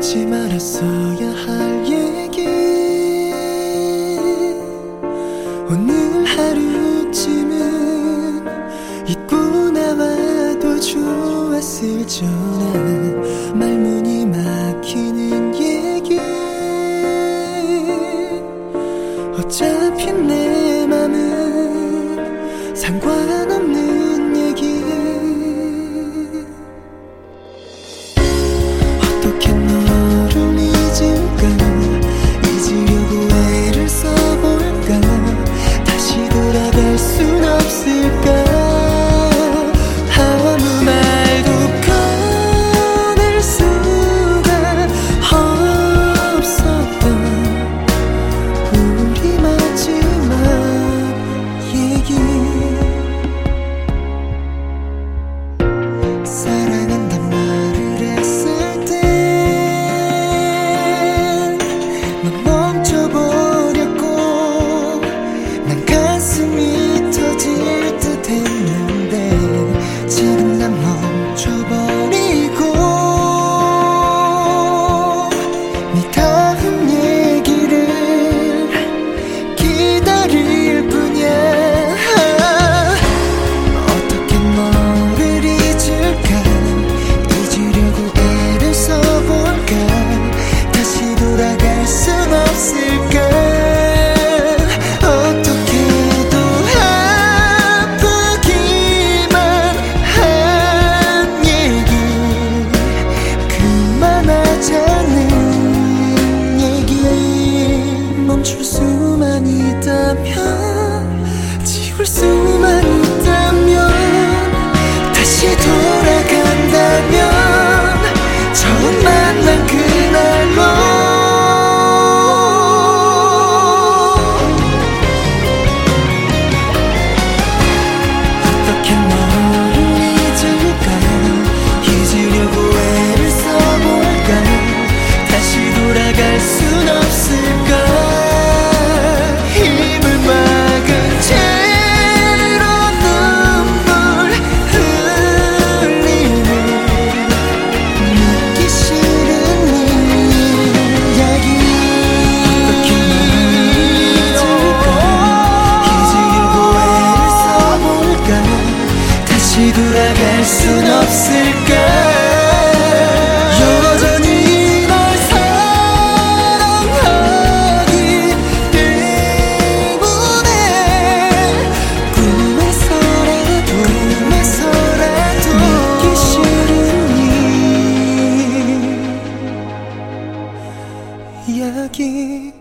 잊지 말았어야 할 얘기. 오늘 하루쯤은 잊고 나와도 좋았을 전에 말문이 막히는 얘기. 어차피 내 맘은 상관 가슴이 터질 듯 했네. pursuing 이야기.